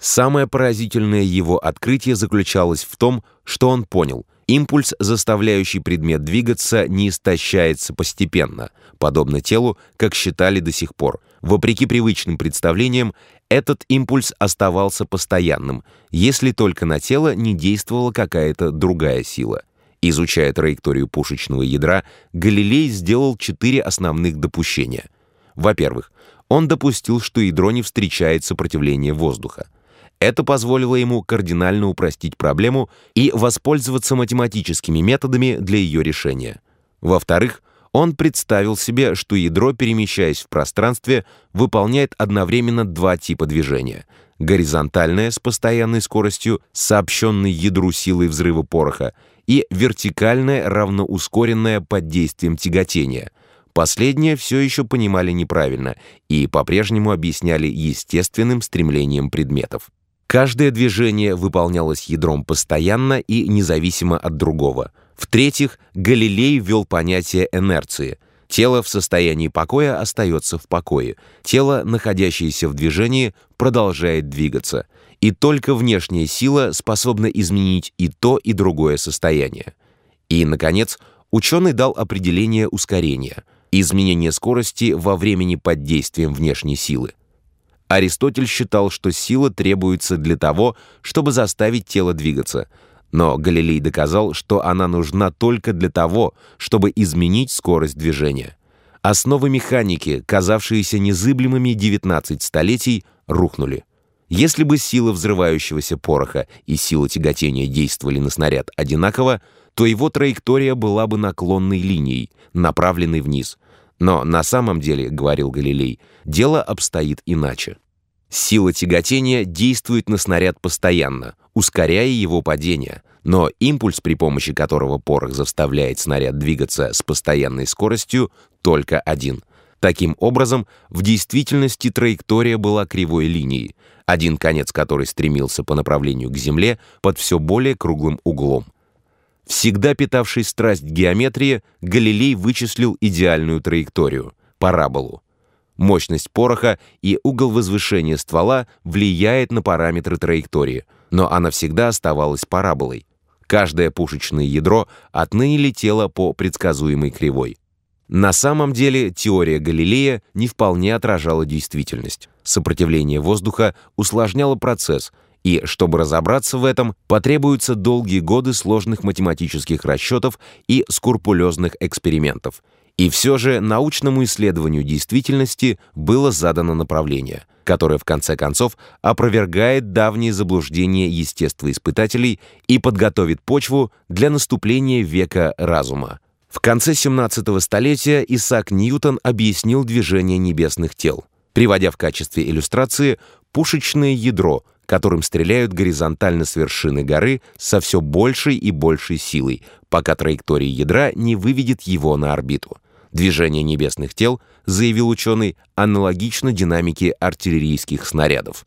Самое поразительное его открытие заключалось в том, что он понял, импульс, заставляющий предмет двигаться, не истощается постепенно, подобно телу, как считали до сих пор. Вопреки привычным представлениям, этот импульс оставался постоянным, если только на тело не действовала какая-то другая сила. Изучая траекторию пушечного ядра, Галилей сделал четыре основных допущения. Во-первых, он допустил, что ядро не встречает сопротивления воздуха. Это позволило ему кардинально упростить проблему и воспользоваться математическими методами для ее решения. Во-вторых, он представил себе, что ядро, перемещаясь в пространстве, выполняет одновременно два типа движения. Горизонтальное с постоянной скоростью, сообщенной ядру силой взрыва пороха, и вертикальное, равноускоренное под действием тяготения. Последнее все еще понимали неправильно и по-прежнему объясняли естественным стремлением предметов. Каждое движение выполнялось ядром постоянно и независимо от другого. В-третьих, Галилей ввел понятие инерции. Тело в состоянии покоя остается в покое. Тело, находящееся в движении, продолжает двигаться. И только внешняя сила способна изменить и то, и другое состояние. И, наконец, ученый дал определение ускорения – изменение скорости во времени под действием внешней силы. Аристотель считал, что сила требуется для того, чтобы заставить тело двигаться, но Галилей доказал, что она нужна только для того, чтобы изменить скорость движения. Основы механики, казавшиеся незыблемыми 19 столетий, рухнули. Если бы сила взрывающегося пороха и сила тяготения действовали на снаряд одинаково, то его траектория была бы наклонной линией, направленной вниз – но на самом деле, говорил Галилей, дело обстоит иначе. Сила тяготения действует на снаряд постоянно, ускоряя его падение, но импульс, при помощи которого порох заставляет снаряд двигаться с постоянной скоростью, только один. Таким образом, в действительности траектория была кривой линией, один конец которой стремился по направлению к Земле под все более круглым углом. Всегда питавший страсть к геометрии, Галилей вычислил идеальную траекторию — параболу. Мощность пороха и угол возвышения ствола влияет на параметры траектории, но она всегда оставалась параболой. Каждое пушечное ядро отныне летело по предсказуемой кривой. На самом деле теория Галилея не вполне отражала действительность. Сопротивление воздуха усложняло процесс — и, чтобы разобраться в этом, потребуются долгие годы сложных математических расчетов и скрупулезных экспериментов. И все же научному исследованию действительности было задано направление, которое в конце концов опровергает давние заблуждения естествоиспытателей и подготовит почву для наступления века разума. В конце 17 столетия Исаак Ньютон объяснил движение небесных тел, приводя в качестве иллюстрации пушечное ядро, которым стреляют горизонтально с вершины горы со все большей и большей силой, пока траектория ядра не выведет его на орбиту. Движение небесных тел, заявил ученый, аналогично динамике артиллерийских снарядов.